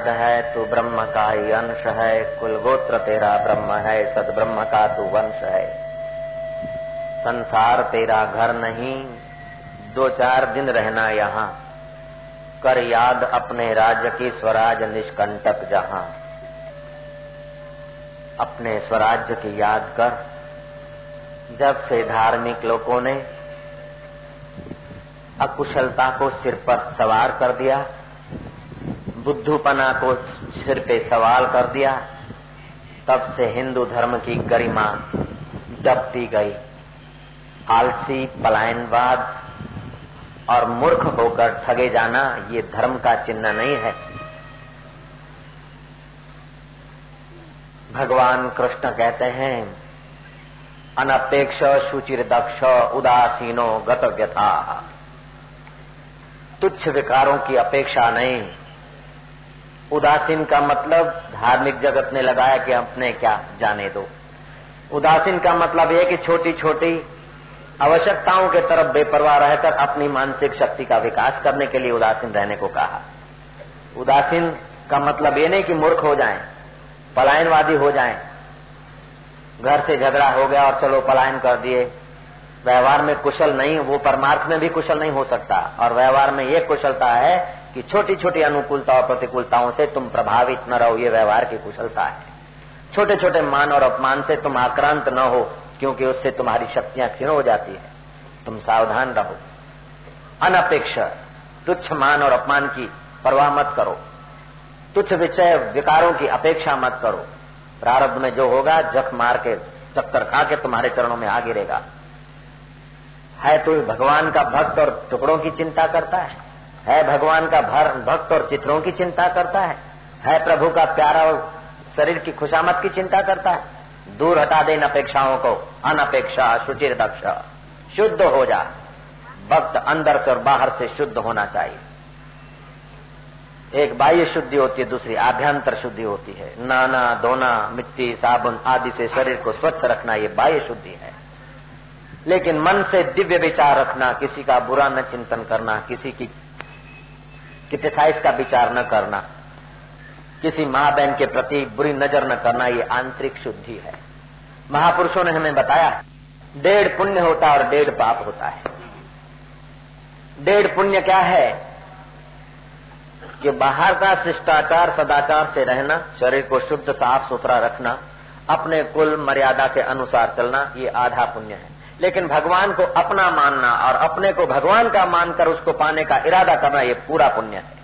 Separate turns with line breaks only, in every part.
याद है, तू ब्रह्म का ही अंश है। कुल गोत्र तेरा ब्रह्म है, सद ब्रह्म का तू वंश है। संसार तेरा घर नहीं, दो चार दिन रहना यहाँ। कर याद अपने राज्य की स्वराज निष्कंटक जहाँ। अपने स्वराज्य की याद कर, जब से धार्मिक लोगों ने अकुशलता को सिर पर सवार कर दिया बुद्धूपना को सिर पे सवाल कर दिया। तब से हिंदू धर्म की गरिमा दबती गई। आलसी, पलायनवाद और मूर्ख होकर ठगे जाना ये धर्म का चिन्ह नहीं है। भगवान कृष्ण कहते हैं, अनपेक्ष सुचिर दक्ष उदासीनो गत व्यथा तुच्छ विकारों की अपेक्षा नहीं। उदासीन का मतलब धार्मिक जगत ने लगाया कि अपने क्या जाने दो। उदासीन का मतलब यह कि छोटी छोटी आवश्यकताओं के तरफ़ बेपरवाह रहकर अपनी मानसिक शक्ति का विकास करने के लिए उदासीन रहने को कहा। उदासीन का मतलब ये नहीं कि मूर्ख हो जाएँ, पलायनवादी हो जाएँ, घर से झगड़ा हो गया और चलो पलायन कर दिए। व्यवहार में कुशल नहीं वो परमार्थ में भी कुशल नहीं हो सकता। और व्यवहार में ये कुशलता है कि छोटी छोटी अनुकूलता और प्रतिकूलताओं से तुम प्रभावित न रहो, ये व्यवहार की कुशलता है। छोटे छोटे मान और अपमान से तुम आक्रांत न हो, क्योंकि उससे तुम्हारी शक्तियाँ क्षीण हो जाती है। तुम सावधान रहो। अनपेक्ष, तुच्छ मान और अपमान की परवाह मत करो। तुच्छ विषय विकारों की अपेक्षा मत करो। प्रारब्ध में जो होगा, जख मार के, चक्कर खा के तुम्हारे चरणों में आ गिरेगा। है तो भगवान का भक्त और टुकड़ों की चिंता करता है। है भगवान का भर, भक्त और चित्रों की चिंता करता है। है प्रभु का प्यारा और शरीर की खुशामत की चिंता करता है। दूर हटा दे इन अपेक्षाओं को, अनपेक्षा सुचिर दक्ष, शुद्ध हो जा। भक्त अंदर से और बाहर से शुद्ध होना चाहिए। एक बाह्य शुद्धि होती है, दूसरी आभ्यंतर शुद्धि होती है। नाना धोना मिट्टी, साबुन आदि से शरीर को स्वच्छ रखना ये बाह्य शुद्धि है। लेकिन मन से दिव्य विचार रखना, किसी का बुरा न चिंतन करना, किसी की क्रिटिसाइज का विचार न करना। किसी माँ बहन के प्रति बुरी नज़र न करना, ये आंतरिक शुद्धि है। महापुरुषों ने हमें बताया, डेढ़ पुण्य होता और डेढ़ पाप होता है। डेढ़ पुण्य क्या है? कि बाहर का शिष्टाचार, सदाचार से रहना, शरीर को शुद्ध साफ़ सुथरा रखना, अपने कुल मर्यादा के अनुसार चलना, ये आधा पुण्य है। लेकिन भगवान को अपना मानना और अपने को भगवान का मानकर उसको पाने का इरादा करना ये पूरा पुण्य है।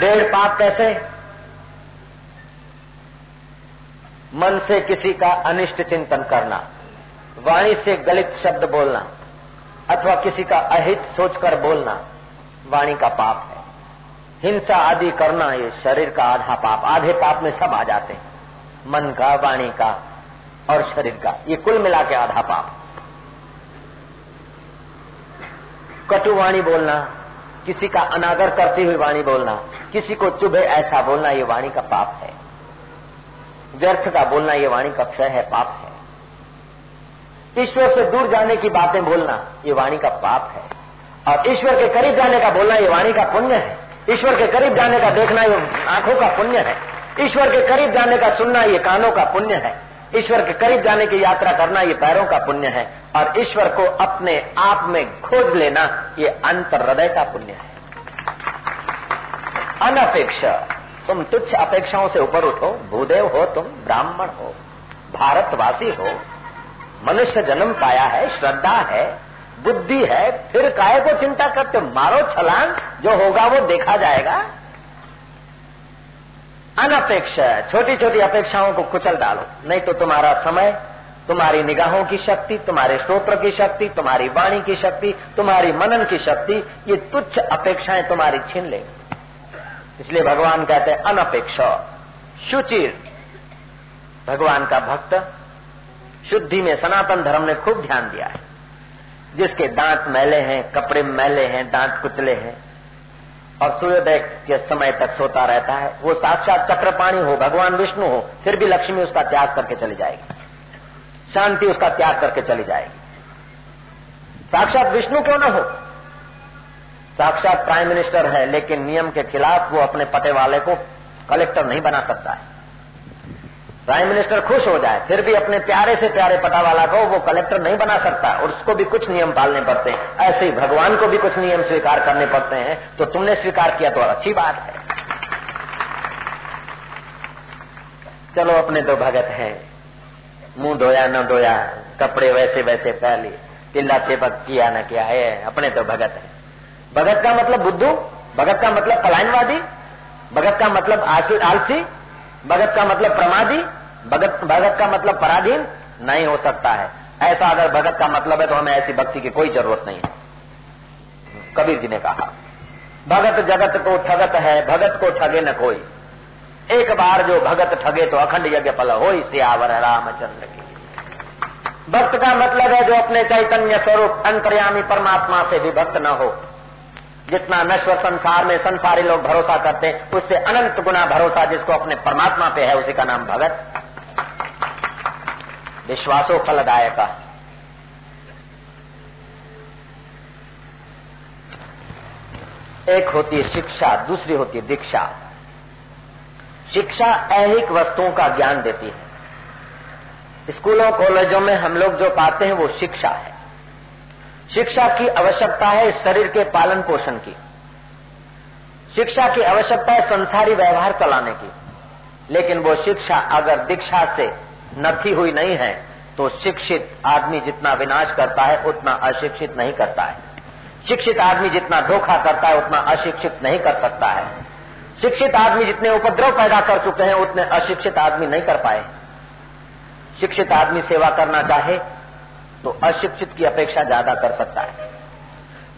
डेढ़ पाप कैसे? मन से किसी का अनिष्ट चिंतन करना, वाणी से गलित शब्द बोलना, अथवा किसी का अहित सोचकर बोलना, वाणी का पाप है। हिंसा आदि करना ये शरीर का आधा पाप, आधे पाप में सब आ जाते हैं। मन का, वाणी का और शरीर का, ये कुल मिला के आधा पाप। कटु वाणी बोलना, किसी का अनादर करती हुई वाणी बोलना, किसी को चुभे ऐसा बोलना, ये वाणी का पाप है। व्यर्थ का बोलना, ये वाणी का क्षय है, पाप है। ईश्वर से दूर जाने की बातें बोलना, ये वाणी का पाप है। और ईश्वर के करीब जाने का बोलना, ये वाणी का पुण्य है। ईश्वर के करीब जाने का देखना ये आँखों का पुण्य है। ईश्वर के करीब जाने का सुनना ये कानों का पुण्य है। ईश्वर के करीब जाने की यात्रा करना ये पैरों का पुण्य है। और ईश्वर को अपने आप में खोज लेना ये अंतर हृदय का पुण्य है। अनपेक्ष, तुम तुच्छ अपेक्षाओं से ऊपर उठो। भूदेव हो तुम, ब्राह्मण हो। भारतवासी हो। मनुष्य जन्म पाया है, श्रद्धा है। बुद्धि है, फिर काय को चिंता करते मारो छलांग, जो होगा वो देखा जाएगा। अनपेक्ष छोटी छोटी अपेक्षाओं को कुचल डालो। नहीं तो तुम्हारा समय, तुम्हारी निगाहों की शक्ति, तुम्हारे स्त्रोत्र की शक्ति, तुम्हारी वाणी की शक्ति, तुम्हारी मनन की शक्ति, ये तुच्छ अपेक्षाएँ तुम्हारी छीन ले। इसलिए भगवान कहते हैं, अनपेक्ष शुचिर भगवान का भक्त, शुद्धि में सनातन धर्म ने खूब ध्यान दिया है। जिसके दांत मैले हैं, कपड़े मैले हैं, दांत कुचले हैं। और सूर्योदय के समय तक सोता रहता है। वो साक्षात चक्रपाणी हो, भगवान विष्णु हो, फिर भी लक्ष्मी उसका त्याग करके चली जाएगी। शांति उसका त्याग करके चली जाएगी। साक्षात विष्णु क्यों न हो? साक्षात प्राइम मिनिस्टर है, लेकिन नियम के खिलाफ वो अपने पटे वाले को कलेक्टर नहीं बना सकता है। प्राइम मिनिस्टर खुश हो जाए, फिर भी अपने प्यारे से प्यारे पटावाला को वो कलेक्टर नहीं बना सकता, और उसको भी कुछ नियम पालने पड़ते हैं। ऐसे ही भगवान को भी कुछ नियम स्वीकार करने पड़ते हैं तो तुमने स्वीकार किया तो अच्छी बात है। चलो, अपने तो भगत है। मुँह धोया, न धोया, कपड़े वैसे वैसे पहले चिल्ला चेपक किया, न किया है अपने तो भगत है। भगत का मतलब बुद्धू, भगत का मतलब पलायनवादी, भगत का मतलब आलसी भगत का मतलब प्रमादी, भगत भगत का मतलब पराधीन नहीं हो सकता है। ऐसा अगर भगत का मतलब है तो हमें ऐसी भक्ति की कोई ज़रूरत नहीं है। कबीर जी ने कहा, भगत जगत को ठगत है, भगत को ठगे न कोई। एक बार जो भगत ठगे तो अखंड यज्ञ फल हो सियावर रामचंद्र की। भक्त का मतलब है जो अपने चैतन्य स्वरूप, अंतर्यामी परमात्मा से भी भक्त न हो। जितना नश्वर संसार में संसारी लोग भरोसा करते हैं उससे अनंत गुना भरोसा जिसको अपने परमात्मा पे है, उसी का नाम भगत। विश्वासो फलदायक एक होती है शिक्षा, दूसरी होती है दीक्षा। शिक्षा ऐहिक वस्तुओं का ज्ञान देती है। स्कूलों, कॉलेजों में हम लोग जो पाते हैं वो शिक्षा है। शिक्षा की आवश्यकता है शरीर के पालन पोषण की। शिक्षा की आवश्यकता है संसारी व्यवहार चलाने की। लेकिन वो शिक्षा अगर दीक्षा से नथी हुई नहीं है तो शिक्षित आदमी जितना विनाश करता है, उतना अशिक्षित नहीं करता है। शिक्षित आदमी जितना धोखा करता है, उतना अशिक्षित नहीं कर सकता है। शिक्षित आदमी जितने उपद्रव पैदा कर चुके हैं, उतने अशिक्षित आदमी नहीं कर पाए। शिक्षित आदमी सेवा करना चाहे तो अशिक्षित की अपेक्षा ज़्यादा कर सकता है।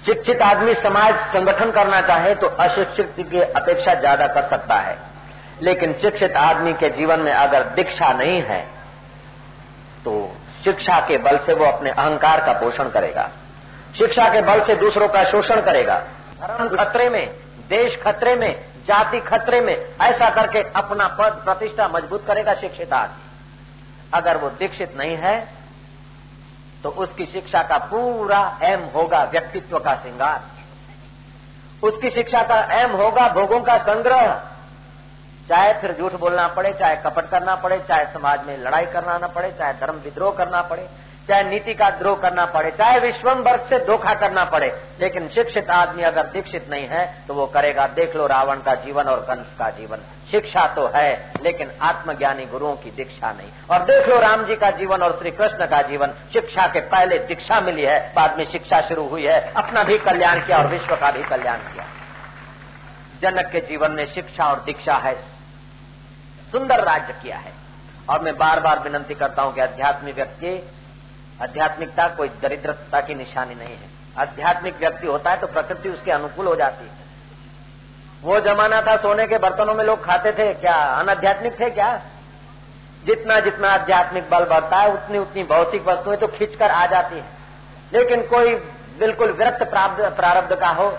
शिक्षित आदमी समाज संगठन करना चाहे तो अशिक्षित की अपेक्षा ज़्यादा कर सकता है। लेकिन शिक्षित आदमी के जीवन में अगर दीक्षा नहीं है तो शिक्षा के बल से वो अपने अहंकार का पोषण करेगा। शिक्षा के बल से दूसरों का शोषण करेगा। धर्म खतरे में, देश खतरे में, जाति खतरे में, ऐसा करके अपना पद प्रतिष्ठा मज़बूत करेगा शिक्षित आदमी। अगर वो दीक्षित नहीं है तो उसकी शिक्षा का पूरा एम होगा व्यक्तित्व का श्रृंगार। उसकी शिक्षा का एम होगा भोगों का संग्रह। चाहे फिर झूठ बोलना पड़े, चाहे कपट करना पड़े, चाहे समाज में लड़ाई करना ना पड़े, चाहे धर्म विद्रोह करना पड़े चाहे नीति का द्रोह करना पड़े, चाहे विश्वम वर्ग से धोखा करना पड़े, लेकिन शिक्षित आदमी अगर दीक्षित नहीं है तो वो करेगा, देख लो रावण का जीवन और कंस का जीवन। शिक्षा तो है, लेकिन आत्मज्ञानी गुरुओं की दीक्षा नहीं। और देख लो राम जी का जीवन और श्री कृष्ण का जीवन, शिक्षा के पहले दीक्षा मिली है, बाद में शिक्षा शुरू हुई है, अपना भी कल्याण किया और विश्व का भी कल्याण किया। जनक के जीवन में शिक्षा और दीक्षा है, सुंदर राज्य किया है। और मैं बार बार विनंती करता हूँ कि अध्यात्मिक व्यक्ति आध्यात्मिकता कोई दरिद्रता की निशानी नहीं है। आध्यात्मिक व्यक्ति होता है तो प्रकृति उसके अनुकूल हो जाती है। वो जमाना था, सोने के बर्तनों में लोग खाते थे, क्या अनाध्यात्मिक थे क्या? जितना जितना आध्यात्मिक बल बढ़ता है, उतनी उतनी भौतिक वस्तुएँ तो खींचकर आ जाती है। लेकिन कोई बिल्कुल विरक्त प्रारब्ध का हो,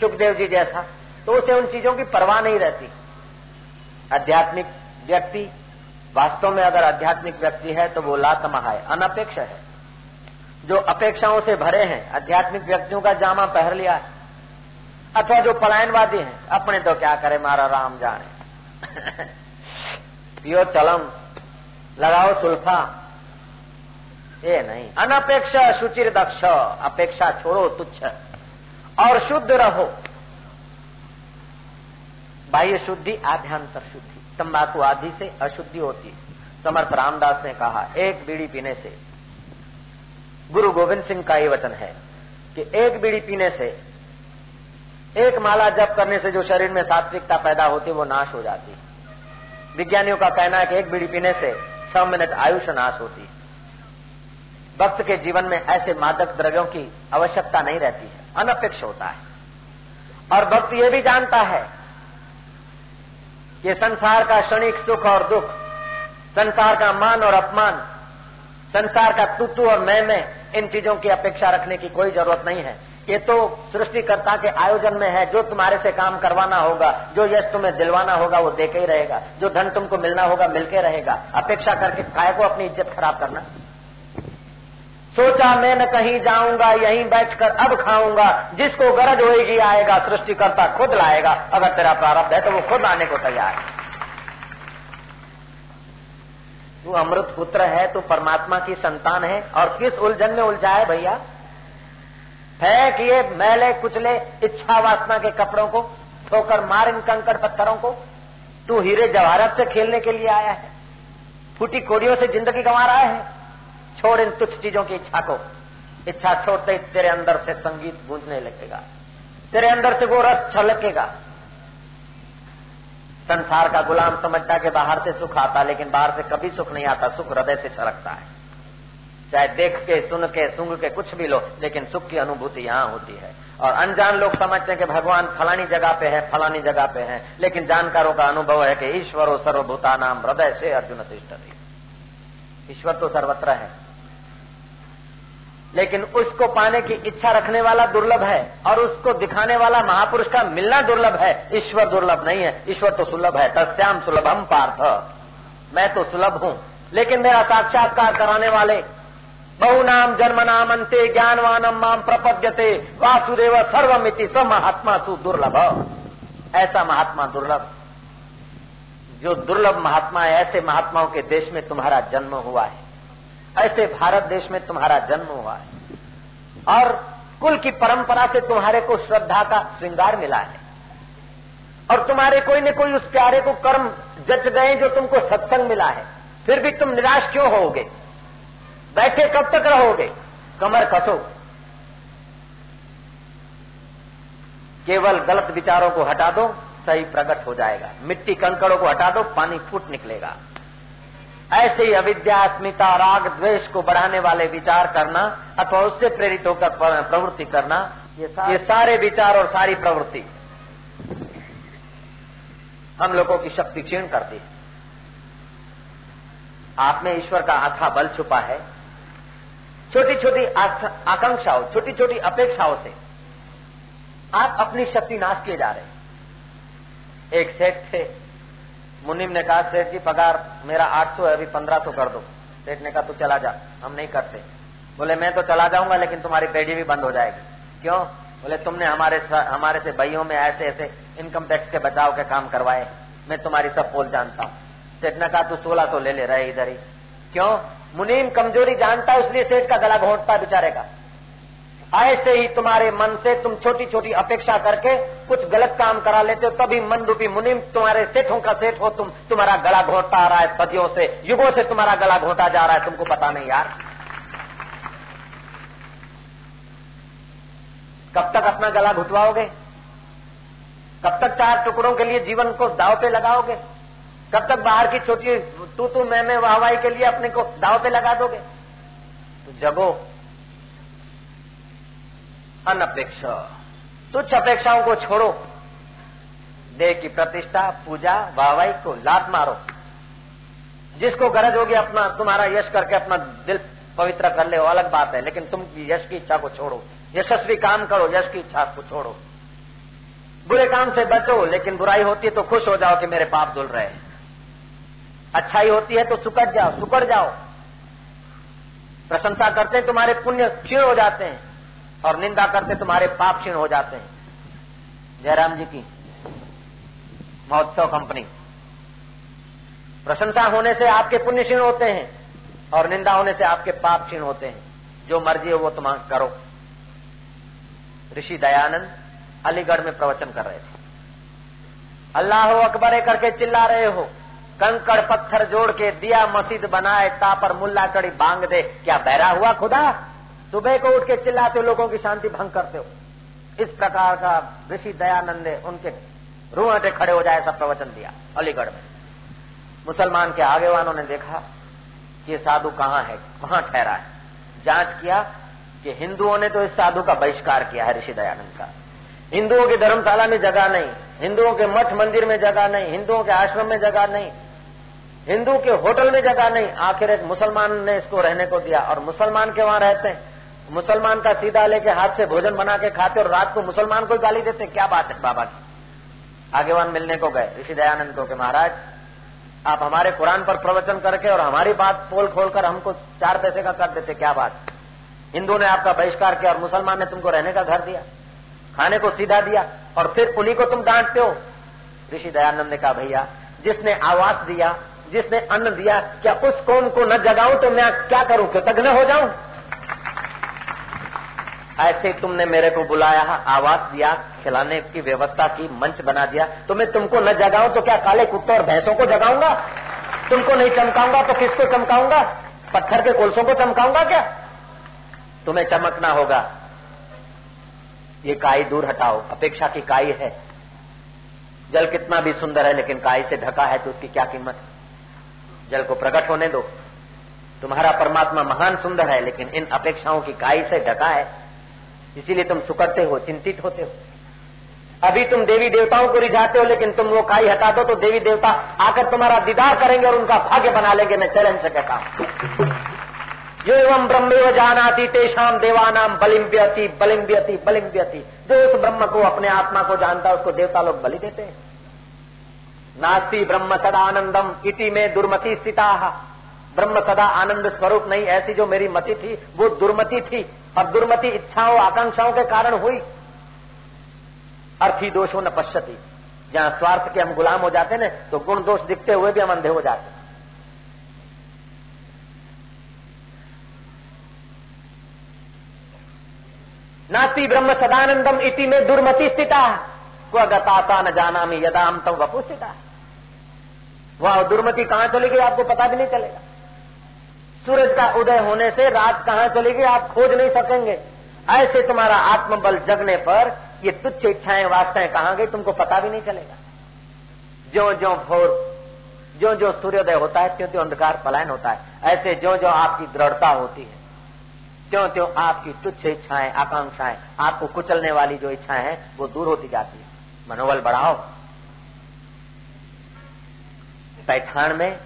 सुखदेव जी जैसा तो उसे उन चीज़ों की परवाह नहीं रहती। आध्यात्मिक व्यक्ति वास्तव में अगर आध्यात्मिक व्यक्ति है तो वो लातमहा है अनपेक्ष है। जो अपेक्षाओं से भरे हैं, आध्यात्मिक व्यक्तियों का जामा पहन लिया है, अथवा जो पलायनवादी हैं, अपने तो क्या करे, मारा राम जाने। पियो चलम, लगाओ सुल्फा। ये नहीं। अनपेक्ष सुचिर दक्ष, अपेक्षा छोड़ो तुच्छ। और शुद्ध रहो। बाह्य शुद्धि आध्यांतर शुद्धि। तंबाकू आदि से अशुद्धि होती समर्थ रामदास ने कहा, एक बीड़ी पीने से, गुरु गोविंद सिंह का ये वचन है कि एक बीड़ी पीने से, एक माला जप करने से जो शरीर में सात्विकता पैदा होती वो नाश हो जाती विज्ञानियों का कहना है कि एक बीड़ी पीने से छह मिनट आयुष नाश होती भक्त के जीवन में ऐसे मादक द्रव्यों की आवश्यकता नहीं रहती है, अनपेक्ष होता है। और भक्त ये भी जानता है कि संसार का क्षणिक सुख और दुख, संसार का मान और अपमान, संसार का तुतु और मैं में इन चीज़ों की अपेक्षा रखने की कोई ज़रूरत नहीं है। ये तो सृष्टिकर्ता के आयोजन में है, जो तुम्हारे से काम करवाना होगा, जो यश तुम्हें दिलवाना होगा, वो देके ही रहेगा। जो धन तुमको मिलना होगा, मिलके रहेगा। अपेक्षा करके, काय को अपनी इज़्ज़त खराब करना? सोचा मैं न कहीं जाऊँगा, यहीं बैठकर अब खाऊँगा। जिसको गरज होगी आएगा, सृष्टिकर्ता खुद लाएगा। अगर तेरा प्रारब्ध है तो वो खुद आने को तैयार है। तू अमृत पुत्र है, तू परमात्मा की संतान है, और किस उलझन में उलझा है भैया? फेंक ये मैले, कुचले, इच्छा वासना के कपड़ों को, ठोकर मार इन कंकड़ पत्थरों को। तू हीरे जवाहरत से खेलने के लिए आया है। फूटी कोड़ियों से ज़िंदगी गंवा रहा है। छोड़ इन तुच्छ चीज़ों की इच्छा को। इच्छा छोड़ते ही तेरे अंदर से संगीत गूंजने लगेगा। तेरे अंदर से वो रस छलकेगा। संसार का गुलाम समझता कि बाहर से सुख आता, लेकिन बाहर से कभी सुख नहीं आता, सुख हृदय से छलकता है। चाहे देख के, सुन के सुंग के कुछ भी लो, लेकिन सुख की अनुभूति यहाँ होती है। और अनजान लोग समझते हैं कि भगवान फलानी जगह पे है, फलानी जगह पे है, लेकिन जानकारों का अनुभव है कि ईश्वर सर्वभूता नाम हृदय से अर्जुन तिष्ठ ईश्वर तो सर्वत्र है। लेकिन उसको पाने की इच्छा रखने वाला दुर्लभ है और उसको दिखाने वाला महापुरुष का मिलना दुर्लभ है। ईश्वर दुर्लभ नहीं है। ईश्वर तो सुलभ है। तस्याम सुलभम पार्थ। मैं तो सुलभ हूँ। लेकिन मेरा साक्षात्कार कराने वाले बहु नाम जन्म नाम अंते ज्ञानवानम माम प्रपद्यते, वासुदेव सर्वमिति सब महात्मा सु दुर्लभ। ऐसा महात्मा दुर्लभ। जो दुर्लभ महात्मा है, ऐसे महात्माओं के देश में तुम्हारा जन्म हुआ है। ऐसे भारत देश में तुम्हारा जन्म हुआ है। और कुल की परंपरा से तुम्हारे को श्रद्धा का श्रृंगार मिला है। और तुम्हारे कोई न कोई उस प्यारे को कर्म जच गए जो तुमको सत्संग मिला है। फिर भी तुम निराश क्यों होगे? बैठे कब तक रहोगे? कमर कसो केवल गलत विचारों को हटा दो, सही प्रकट हो जाएगा। मिट्टी कंकड़ों को हटा दो, पानी फूट निकलेगा। ऐसे ही अविद्या अस्मिता राग द्वेष को बढ़ाने वाले विचार करना अथवा उससे प्रेरित होकर प्रवृत्ति करना ये, सारे, ये सारे विचार और सारी प्रवृत्ति हम लोगों की शक्ति क्षीण करती है। आप में ईश्वर का आथा बल छुपा है। छोटी छोटी आकांक्षाओं छोटी छोटी अपेक्षाओं से आप अपनी शक्ति नाश किए जा रहे हैं। एक सेठ थे मुनिम ने कहा, सेठ जी, पगार मेरा 800 है, अभी 1500 कर दो। सेठ ने कहा, तू चला जा, हम नहीं करते। बोले, मैं तो चला जाऊँगा, लेकिन तुम्हारी पेढ़ी भी बंद हो जाएगी। क्यों? बोले, तुमने हमारे हमारे से भाइयों में ऐसे ऐसे इनकम टैक्स के बचाव के काम करवाए। मैं तुम्हारी सब पोल जानता हूँ। सेठ ने कहा, तू सोलह तो ले ले, रहे इधर ही। क्यों? मुनीम कमज़ोरी जानता इसलिए सेठ का गला घोटता बेचारे का। ऐसे ही तुम्हारे मन से तुम छोटी छोटी अपेक्षा करके कुछ गलत काम करा लेते हो, तभी मन रूपी मुनिम तुम्हारे सेठों का सेठ हो तुम। तुम्हारा गला घोटता आ रहा है सदियों से। युगों से तुम्हारा गला घोटा जा रहा है, तुमको पता नहीं यार। कब तक अपना गला घुटवाओगे? कब तक चार टुकड़ों के लिए जीवन को दाव पे लगाओगे? कब तक बाहर की छोटी तू तू मैं मैं वाहवाही के लिए अपने को दाव पे लगा दोगे? तो जगो। अनपेक्ष। तुच्छ अपेक्षाओं को छोड़ो। देह की प्रतिष्ठा, पूजा वाहवाई को लात मारो। जिसको गरज होगी अपना, तुम्हारा यश करके अपना दिल पवित्र कर ले अलग बात है। लेकिन तुम यश की इच्छा को छोड़ो। यशस्वी काम करो, यश की इच्छा को छोड़ो। बुरे काम से बचो, लेकिन बुराई होती है तो खुश हो जाओ कि मेरे पाप धुल रहे हैं। अच्छाई होती है तो सुकड़ जाओ सुकड़ जाओ। प्रशंसा करते हैं, तुम्हारे पुण्य क्षीण हो जाते हैं। और निंदा करते तुम्हारे पाप क्षीण हो जाते हैं। जयराम जी की महोत्सव कंपनी। प्रशंसा होने से आपके पुण्य क्षीण होते हैं और निंदा होने से आपके पाप क्षीण होते हैं। जो मर्ज़ी हो वो तुम करो। ऋषि दयानंद अलीगढ़ में प्रवचन कर रहे थे। अल्लाह अकबर करके चिल्ला रहे हो। कंकड़ पत्थर जोड़ के दिया मस्जिद बनाए ता पर मुल्ला कड़ी बांग दे। क्या बहरा हुआ खुदा? सुबह को उठ के चिल्लाते हो, लोगों की शांति भंग करते हो। इस प्रकार का ऋषि दयानंद ने उनके रूहटे खड़े हो जाए सब प्रवचन दिया अलीगढ़ में। मुसलमान के आगे वालों ने देखा कि साधु कहाँ है, कहाँ ठहरा है। जाँच किया कि हिंदुओं ने तो इस साधु का बहिष्कार किया है, ऋषि दयानंद का। हिंदुओं की धर्मशाला में जगह नहीं, हिंदुओं के मठ मंदिर में जगह नहीं, हिंदुओं के आश्रम में जगह नहीं हिंदू के होटल में जगह नहीं। आखिर एक मुसलमान ने इसको रहने को दिया और मुसलमान के वहाँ रहते हैं? मुसलमान का सीधा लेके हाथ से भोजन बना के खाते और रात को मुसलमान को गाली देते क्या बात है बाबा की आगेवान मिलने को गए, ऋषि दयानंद को के महाराज, आप हमारे कुरान पर प्रवचन करके और हमारी बात पोल खोल कर हमको चार पैसे का कर देते, क्या बात? हिंदू ने आपका बहिष्कार किया और मुसलमान ने तुमको रहने का घर दिया, खाने को सीधा दिया और फिर उन्हीं को तुम डांटते हो। ऋषि दयानंद ने कहा, भैया, जिसने आवास दिया, जिसने अन्न दिया, क्या उस कौन को न जगाऊं तो मैं क्या करूँ? कृतज्ञ हो जाऊँ? ऐसे तुमने मेरे को बुलाया आवास दिया, खिलाने की व्यवस्था की, मंच बना दिया। तो मैं तुमको न जगाऊं तो क्या काले कुत्ते और भैंसों को जगाऊँगा? तुमको नहीं चमकाऊँगा तो किसको चमकाऊँगा? पत्थर के कोलसों को चमकाऊँगा क्या? तुम्हें चमकना होगा। ये काई दूर हटाओ, अपेक्षा की काई है। जल कितना भी सुंदर है, लेकिन काई से ढका है तो उसकी क्या कीमत? जल को प्रकट होने दो। तुम्हारा परमात्मा महान सुंदर है, लेकिन इन अपेक्षाओं की काई से ढका है। इसीलिए तुम सुकड़ते हो, चिंतित होते हो। अभी तुम देवी देवताओं को रिझाते हो, लेकिन तुम वो खाई हटा दो तो देवी देवता आकर तुम्हारा दीदार करेंगे और उनका भाग्य बना लेंगे। मैं चैलेंज से कहता हूँ। जो एवं ब्रह्म जानाती तेषाम देवानाम बलिम व्यति बलिम व्यति बलिम जो उस ब्रह्म को, अपने आत्मा को जानता उसको देवता लोग बलि देते हैं। नास्ती ब्रह्म सदा आनंदम इति में दुर्मति स्थिता ब्रह्म सदा आनंद स्वरूप नहीं, ऐसी जो मेरी मति थी, वो दुर्मति थी, और दुर्मति इच्छाओं, आकांक्षाओं के कारण हुई। अर्थी दोषों न पश्यति। जहाँ स्वार्थ के हम गुलाम हो जाते ना तो गुण दोष दिखते हुए भी हम अंधे हो जाते नास्ती ब्रह्म सदानंदम इति में दुर्मति स्थिता। स्वगताता न जाना में यदा हम तम वपु स्थिता वह दुर्मति कहाँ चलेगी आपको पता भी नहीं चलेगा। सूरज का उदय होने से रात कहाँ चलेगी आप खोज नहीं सकेंगे। ऐसे तुम्हारा आत्मबल जगने पर ये तुच्छ इच्छाएँ, वास्ताएँ कहाँ गई, तुमको पता भी नहीं चलेगा। जो जो भोर जो जो सूर्योदय होता है त्यों त्यों अंधकार पलायन होता है। ऐसे जो जो आपकी दृढ़ता होती है त्यों त्यों आपकी तुच्छ इच्छाएँ, आकांक्षाएँ, आपको कुचलने वाली जो इच्छाएँ हैं, वो दूर होती जाती है। मनोबल बढ़ाओ। पैठान में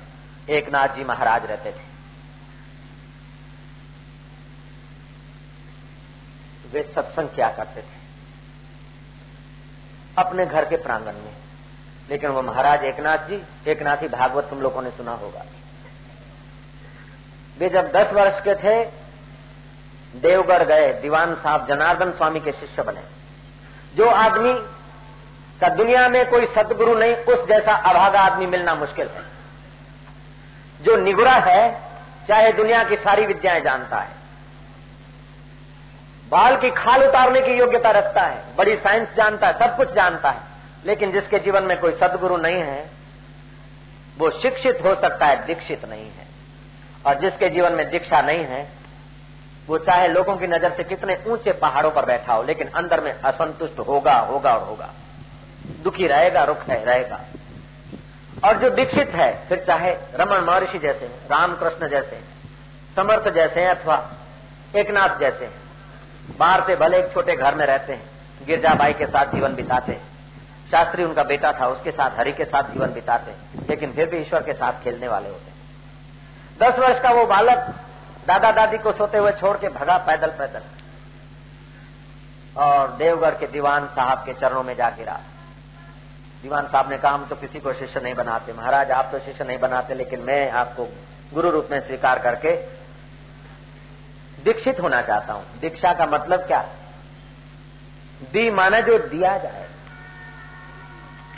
एक नाथ जी महाराज रहते थे। वे सत्संग क्या करते थे? अपने घर के प्रांगण में। लेकिन वो महाराज एकनाथ जी, एकनाथ ही भागवत तुम लोगों ने सुना होगा। वे जब दस वर्ष के थे, देवगढ़ गए, दीवान साहब जनार्दन स्वामी के शिष्य बने। जो आदमी का दुनिया में कोई सदगुरु नहीं, उस जैसा अभागा आदमी मिलना मुश्किल है। जो निगुरा है, चाहे दुनिया की सारी विद्याएँ जानता है। बाल की खाल उतारने की योग्यता रखता है, बड़ी साइंस जानता है, सब कुछ जानता है, लेकिन जिसके जीवन में कोई सदगुरु नहीं है, वो शिक्षित हो सकता है, दीक्षित नहीं है। और जिसके जीवन में दीक्षा नहीं है, वो चाहे लोगों की नज़र से कितने ऊँचे पहाड़ों पर बैठा हो, लेकिन अंदर में असंतुष्ट होगा होगा और होगा। दुखी रहेगा रुख है, रहेगा। और जो दीक्षित है, फिर चाहे रमन महर्षि जैसे, रामकृष्ण जैसे, समर्थ जैसे अथवा एकनाथ जैसे हैं बाहर से भले एक छोटे घर में रहते हैं, गिरजाबाई के साथ जीवन बिताते हैं। शास्त्री उनका बेटा था, उसके साथ, हरि के साथ जीवन बिताते हैं, लेकिन फिर भी ईश्वर के साथ खेलने वाले होते हैं। दस वर्ष का वो बालक दादा दादी को सोते हुए छोड़ के भगा पैदल पैदल, और देवगढ़ के दीवान साहब के चरणों में जा गिरा। दीवान साहब ने कहा, हम तो किसी को शिष्य नहीं बनाते, महाराज, आप तो शिष्य नहीं बनाते, लेकिन मैं आपको गुरु रूप में स्वीकार करके दीक्षित होना चाहता हूँ। दीक्षा का मतलब क्या? दी माना जो दिया जाए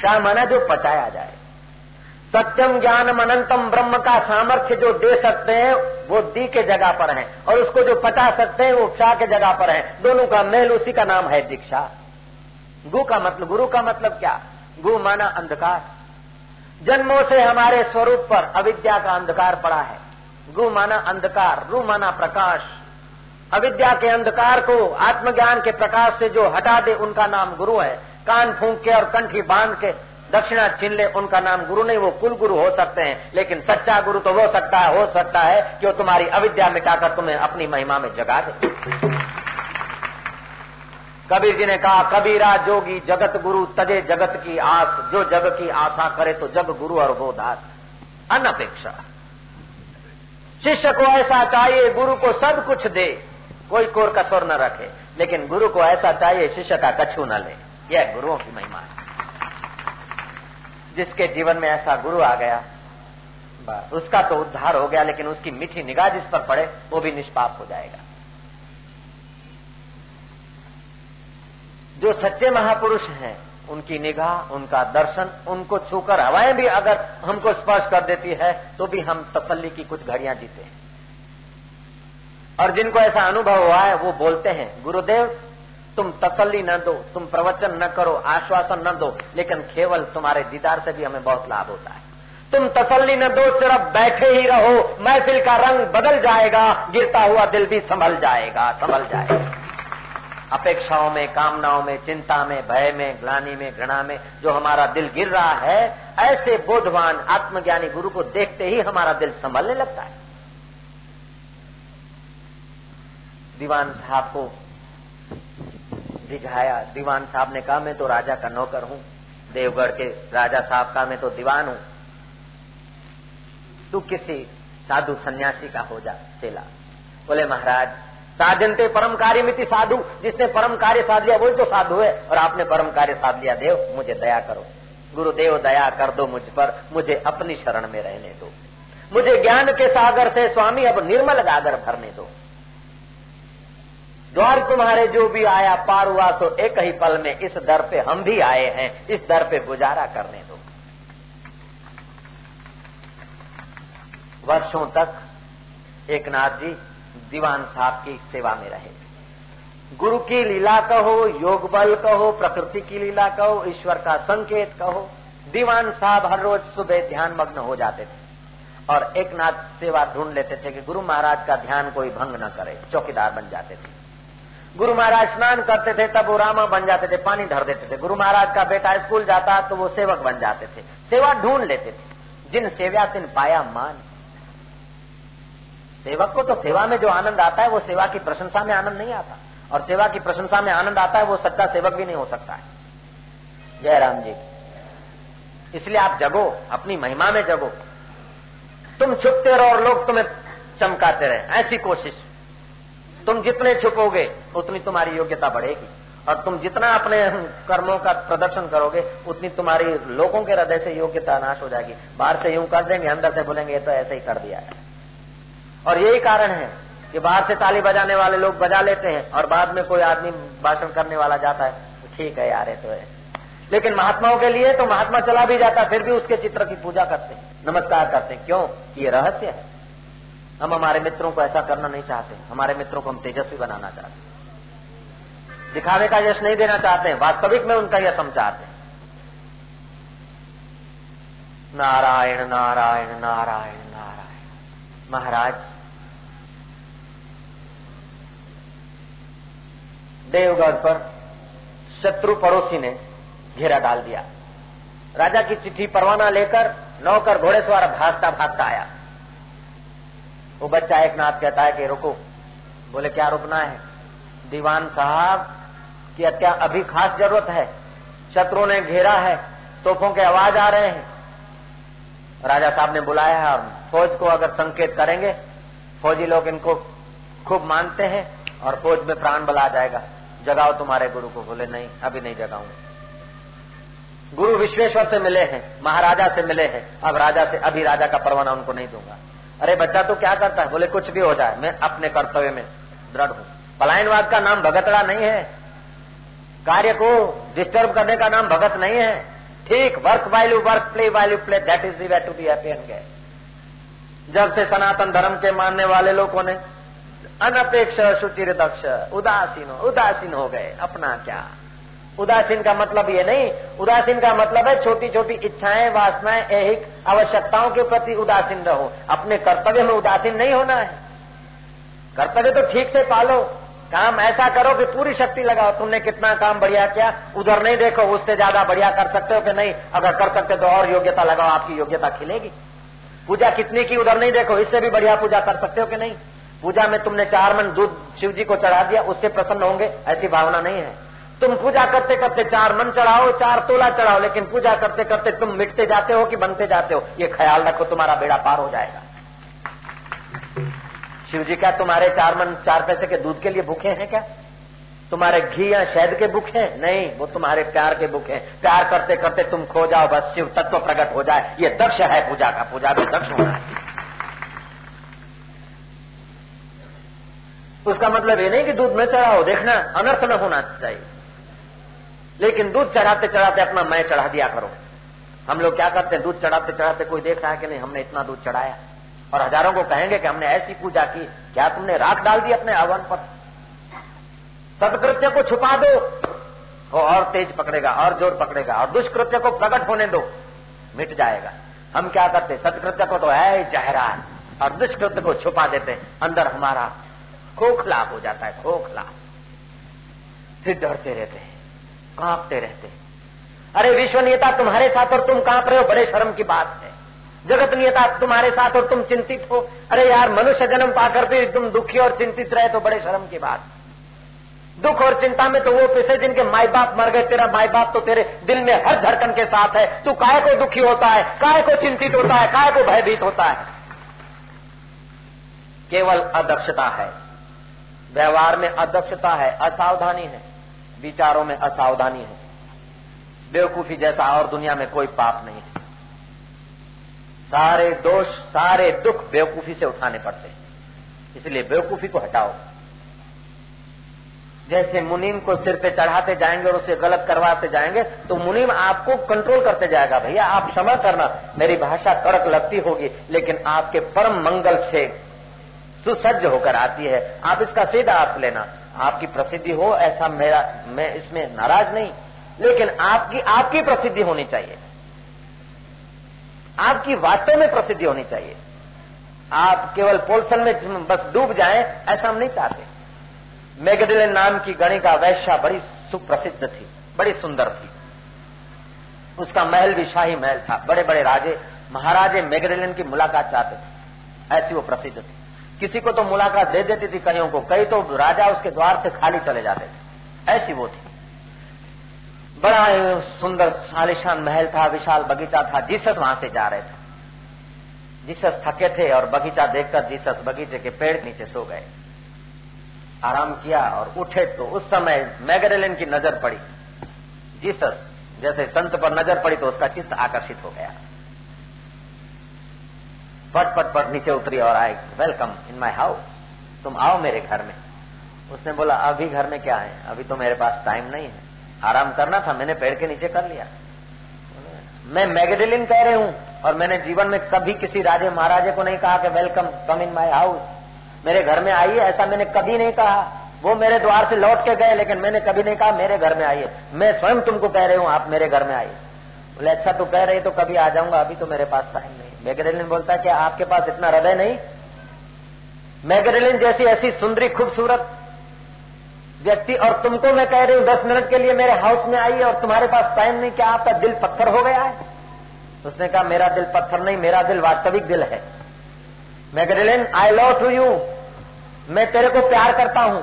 क्या माना जो पचाया जाए। सत्यम ज्ञान अनंतम ब्रह्म का सामर्थ्य जो दे सकते हैं, वो दी के जगह पर है, और उसको जो पचा सकते हैं, वो क्षा के जगह पर है। दोनों का मेल उसी का नाम है दीक्षा। गु का मतलब गुरु का मतलब क्या? गु माना अंधकार। जन्मों से हमारे स्वरूप पर अविद्या का अंधकार पड़ा है। गु माना अंधकार, रू माना प्रकाश। अविद्या के अंधकार को आत्मज्ञान के प्रकाश से जो हटा दे, उनका नाम गुरु है। कान फूंक के और कंठी बाँध के दक्षिणा छीन ले, उनका नाम गुरु नहीं, वो कुल गुरु हो सकते हैं। लेकिन सच्चा गुरु तो हो सकता है, हो सकता है वो तुम्हारी अविद्या मिटाकर तुम्हें अपनी महिमा में जगा दे। कबीर जी ने कहा, कबीरा जोगी, जगत गुरु, तजे जगत की आस। जो जग की आशा करे तो जग गुरु और वो दास। अनपेक्षा। शिष्य को ऐसा चाहिए, गुरु को सब कुछ दे। कोई कोर कसोर न रखे। लेकिन गुरु को ऐसा चाहिए, शिष्य का कछु न ले। यह गुरुओं की महिमा है। जिसके जीवन में ऐसा गुरु आ गया, बस, उसका तो उद्धार हो गया, लेकिन उसकी मीठी निगाह जिस पर पड़े, वो भी निष्पाप हो जाएगा। जो सच्चे महापुरुष हैं, उनकी निगाह, उनका दर्शन, उनको छूकर हवाएँ भी अगर हमको स्पर्श कर देती है तो भी हम तसल्ली की कुछ घड़ियाँ जीते हैं। और जिनको ऐसा अनुभव हुआ है, वो बोलते हैं, गुरुदेव, तुम तसल्ली न दो, तुम प्रवचन न करो, आश्वासन न दो, लेकिन केवल तुम्हारे दीदार से भी हमें बहुत लाभ होता है। तुम तसल्ली न दो, सिर्फ़ बैठे ही रहो, महफिल का रंग बदल जाएगा, गिरता हुआ दिल भी संभल जाएगा संभल जाएगा। अपेक्षाओं में, कामनाओं में, चिंता में, भय में, ग्लानी में, घृणा में, जो हमारा दिल गिर रहा है, ऐसे बोधवान, आत्मज्ञानी गुरु को देखते ही हमारा दिल संभलने लगता है। दीवान साहब को रिझाया दीवान साहब ने कहा, मैं तो राजा का नौकर हूँ। देवगढ़ के राजा साहब का मैं तो दीवान हूँ। तू किसी साधु सन्यासी का हो जा, चेला। बोले, महाराज साधनते परम कार्य मिति साधु। जिसने परम कार्य साध लिया, वही तो साधु है। और आपने परम कार्य साध लिया, देव, मुझे दया करो। गुरुदेव, दया कर दो मुझ पर। मुझे अपनी शरण में रहने दो। मुझे ज्ञान के सागर से स्वामी, अब निर्मल गागर भरने दो। द्वार तुम्हारे जो भी आया, पार हुआ तो एक ही पल में इस दर पे हम भी आए हैं। इस दर पे गुजारा करने दो। वर्षों तक एक नाथ जी दीवान साहब की सेवा में रहे। गुरु की लीला कहो, योग बल कहो, प्रकृति की लीला कहो, ईश्वर का संकेत कहो। दीवान साहब हर रोज सुबह ध्यान मग्न हो जाते थे और एक नाथ सेवा ढूंढ लेते थे कि गुरु महाराज का ध्यान कोई भंग न करे, चौकीदार बन जाते थे। गुरु महाराज स्नान करते थे, तब वो रामा बन जाते थे, पानी धर देते थे। गुरु महाराज का बेटा स्कूल जाता तो वो सेवक बन जाते थे। सेवा ढूंढ लेते थे। जिन सेवा तिन पाया मान। सेवक को तो सेवा में जो आनंद आता है, वो सेवा की प्रशंसा में आनंद नहीं आता। और सेवा की प्रशंसा में आनंद आता है, वो सच्चा सेवक भी नहीं हो सकता है। जय राम जी। इसलिए आप जगो, अपनी महिमा में जगो। तुम छुपते रहो और लोग तुम्हें चमकाते रहे। ऐसी कोशिश। तुम जितने छुपोगे, उतनी तुम्हारी योग्यता बढ़ेगी। और तुम जितना अपने कर्मों का प्रदर्शन करोगे, उतनी तुम्हारी लोगों के हृदय से योग्यता नाश हो जाएगी। बाहर से यूँ कर देंगे, अंदर से बोलेंगे तो ऐसे ही कर दिया है। और यही कारण है कि बाहर से ताली बजाने वाले लोग बजा लेते हैं और बाद में कोई आदमी भाषण करने वाला जाता है, ठीक है यार तो है। लेकिन महात्माओं के लिए तो महात्मा चला भी जाता फिर भी उसके चित्र की पूजा करते हैं, नमस्कार करते हैं। क्यों? ये रहस्य है। हम हमारे मित्रों को ऐसा करना नहीं चाहते। हमारे मित्रों को हम तेजस्वी बनाना चाहते हैं। दिखावे का यश नहीं देना चाहते, वास्तविक में उनका यश हम चाहते हैं। नारायण नारायण नारायण नारायण। महाराज, देवगढ़ पर शत्रु पड़ोसी ने घेरा डाल दिया। राजा की चिट्ठी परवाना लेकर नौकर घोड़े सवार भागता भागता आया। वो बच्चा एक नाथ कहता है कि रुको। बोले, क्या रुकना है? दीवान साहब की क्या अभी खास ज़रूरत है। शत्रु ने घेरा है, तोपों के आवाज़ आ रहे हैं। राजा साहब ने बुलाया है और फौज को अगर संकेत करेंगे, फौजी लोग इनको खूब मानते हैं और फौज में प्राण बला जाएगा। जगाओ तुम्हारे गुरु को। बोले, नहीं, अभी नहीं जगाऊँगा। गुरु विश्वेश्वर से मिले हैं, महाराजा से मिले हैं। अब राजा से, अभी राजा का परवाना उनको नहीं दूँगा। अरे बच्चा तो क्या करता है? बोले, कुछ भी हो जाए, मैं अपने कर्तव्य में दृढ़ हूँ। पलायनवाद का नाम भगतड़ा नहीं है। कार्य को डिस्टर्ब करने का नाम भगत नहीं है। ठीक work value work play value play that is the way to be happy and जब से सनातन धर्म के मानने वाले लोगों ने अनपेक्ष सुचिर दक्ष उदासीन उदासीन हो गए, अपना क्या? उदासीन का मतलब ये नहीं। उदासीन का मतलब है छोटी छोटी इच्छाएँ, वासनाएँ, ऐहिक आवश्यकताओं के प्रति उदासीन रहो। अपने कर्तव्य में उदासीन नहीं होना है। कर्तव्य तो ठीक से पालो। काम ऐसा करो कि पूरी शक्ति लगाओ। तुमने कितना काम बढ़िया किया, उधर नहीं देखो, उससे ज़्यादा बढ़िया कर सकते हो कि नहीं? अगर कर सकते तो और योग्यता लगाओ, आपकी योग्यता खिलेगी। पूजा कितनी की उधर नहीं देखो, इससे भी बढ़िया पूजा कर सकते हो कि नहीं? पूजा में तुमने चार मन दूध शिव जी को चढ़ा दिया, उससे प्रसन्न होंगे, ऐसी भावना नहीं है। तुम पूजा करते करते चार मन चढ़ाओ, चार तोला चढ़ाओ, लेकिन पूजा करते करते तुम मिटते जाते हो कि बनते जाते हो? ये ख्याल रखो, तुम्हारा बेड़ा पार हो जाएगा। शिव जी क्या तुम्हारे चार मन, चार पैसे के दूध के लिए भूखे हैं क्या? तुम्हारे घी या शहद के बुक है? नहीं, वो तुम्हारे प्यार के बुक है। प्यार करते करते तुम खो जाओ, बस शिव तत्व प्रकट हो जाए। ये दक्ष है पूजा का, पूजा भी दक्ष होना है। उसका मतलब ये नहीं कि दूध में चढ़ाओ, देखना अनर्थ न होना चाहिए। लेकिन दूध चढ़ाते चढ़ाते अपना मैं चढ़ा दिया करो। हम लोग क्या करते हैं? दूध चढ़ाते चढ़ाते कोई देख रहा है कि नहीं? हमने इतना दूध चढ़ाया। और हज़ारों को कहेंगे कि हमने ऐसी पूजा की। क्या तुमने राख डाल दी अपने आवन पर? सदकृत्य को छुपा दो। वो और तेज पकड़ेगा, और ज़ोर पकड़ेगा, और दुष्कृत्य को प्रकट होने दो। मिट जाएगा। हम क्या करते सत्कृत्य को तो है चेहरा और दुष्कृत्य को छुपा देते अंदर हमारा खोखला हो जाता है, खोखला। फिर डरते रहते हैं। कांपते रहते अरे विश्वनीयता तुम्हारे साथ और तुम काँप रहे हो, बड़े शर्म की बात है। जगत नियता तुम्हारे साथ और तुम चिंतित हो। अरे यार, मनुष्य जन्म पाकर भी तुम दुखी और चिंतित रहे तो बड़े शर्म की बात। दुख और चिंता में तो वो पिछले जिनके माई बाप मर गए, तेरा माई बाप तो तेरे दिल में हर धड़कन के साथ है। तू काय को दुखी होता है, काय को चिंतित होता है, काय को भयभीत होता है? केवल अदक्षता है। व्यवहार में अदक्षता है, असावधानी है। विचारों में असावधानी है। बेवकूफ़ी जैसा और दुनिया में कोई पाप नहीं है। सारे दोष, सारे दुख बेवकूफ़ी से उठाने पड़ते हैं। इसलिए बेवकूफ़ी को हटाओ। जैसे मुनीम को सिर पे चढ़ाते जाएँगे और उसे गलत करवाते जाएँगे तो मुनीम आपको कंट्रोल करते जाएगा, भैया, आप क्षमा करना। मेरी भाषा कड़क लगती होगी, लेकिन आपके परम मंगल से सुसज्ज होकर आती है। आप इसका सीधा अर्थ लेना। आपकी प्रसिद्धि हो, ऐसा मेरा, मैं इसमें नाराज़ नहीं। लेकिन आपकी आपकी प्रसिद्धि होनी चाहिए। आपकी वास्तव में प्रसिद्धि होनी चाहिए। आप केवल पोलसन में बस डूब जाएँ, ऐसा हम नहीं चाहते। मेगडिलन नाम की गणिका वैश्या बड़ी सुप्रसिद्ध थी, बड़ी सुंदर थी। उसका महल भी शाही महल था बड़े बड़े राजे, महाराजे मेगडिलन की मुलाकात चाहते थे। ऐसी वो प्रसिद्ध थी। किसी को तो मुलाकात दे देती थी कईयों को, कई तो राजा उसके द्वार से खाली चले जाते थे। ऐसी वो थी। बड़ा सुंदर शालिशान महल था, विशाल बगीचा था, जीसस वहाँ से जा रहे थे। जीसस थके थे और बगीचा देखकर जीसस बगीचे के पेड़ नीचे सो गए। आराम किया और उठे तो उस समय मैगरेलिन की नज़र पड़ी। जीसस जैसे संत पर नज़र पड़ी तो उसका चित्त आकर्षित हो गया। पट पट पट नीचे उतरी और आए वेलकम इन माई हाउस तुम आओ मेरे घर में. उसने बोला, अभी घर में क्या है? अभी तो मेरे पास टाइम नहीं है। आराम करना था, मैंने पेड़ के नीचे कर लिया। मैं मैगडेलिन कह रही हूँ, और मैंने जीवन में कभी किसी राजे महाराजे को नहीं कहा कि welcome come in my house मेरे घर में आइए, ऐसा मैंने कभी नहीं कहा। वो मेरे द्वार से लौट के गए, लेकिन मैंने कभी नहीं कहा, मेरे घर में आइए। मैं स्वयं तुमको कह रही हूँ, आप मेरे घर में आइए। बोले अच्छा तू कह रही तो कभी आ जाऊँगा, अभी तो मेरे पास टाइम नहीं मैगरेलिन बोलता है कि आपके पास इतना हृदय नहीं। मैगरेलिन जैसी ऐसी सुंदरी, खूबसूरत व्यक्ति, और तुमको मैं कह रही हूँ, दस मिनट के लिए मेरे हाउस में आई और तुम्हारे पास टाइम नहीं, क्या आपका दिल पत्थर हो गया है? उसने कहा, मेरा दिल पत्थर नहीं, मेरा दिल वास्तविक दिल है। मैगरेलिन आई लव टू यू मैं तेरे को प्यार करता हूँ।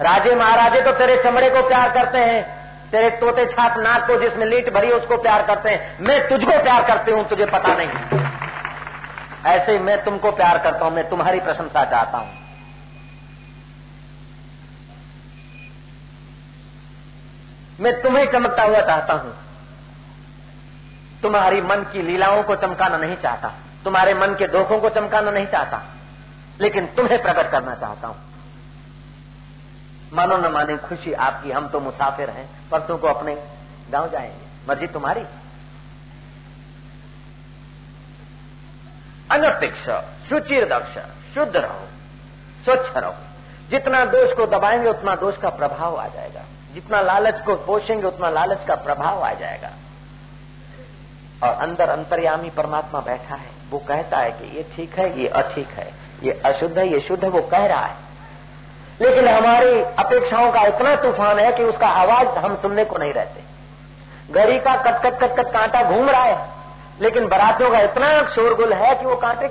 राजे महाराजे तो तेरे चमड़े को प्यार करते हैं। तेरे तोते छाप नाक को जिसमें लीट भरी उसको प्यार करते हैं। मैं तुझको प्यार करती हूँ, तुझे पता नहीं। ऐसे ही मैं तुमको प्यार करता हूँ, मैं तुम्हारी प्रशंसा चाहता हूँ। मैं तुम्हें चमकता हुआ चाहता हूँ। तुम्हारी मन की लीलाओं को चमकाना नहीं चाहता। तुम्हारे मन के धोखों को चमकाना नहीं चाहता। लेकिन तुम्हें प्रकट करना चाहता हूँ। मानो न माने खुशी आपकी, हम तो मुसाफिर हैं, परसों को अपने गाँव जाएँगे। मर्ज़ी तुम्हारी। अनपेक्ष, सुचिर दक्ष, शुद्ध रहो, स्वच्छ रहो। जितना दोष को दबाएँगे, उतना दोष का प्रभाव आ जाएगा। जितना लालच को पोषेंगे, उतना लालच का प्रभाव आ जाएगा। और अंदर अंतर्यामी परमात्मा बैठा है। वो कहता है कि ये ठीक है, ये अठीक है। ये अशुद्ध है, ये शुद्ध है, वो कह रहा है। लेकिन हमारी अपेक्षाओं का इतना तूफ़ान है कि उसका आवाज़ हम सुनने को नहीं रहते। गरी का कटकट कटकट कट घूम रहा है, लेकिन बरातियों का इतना शोरगुल है कि वो कांटे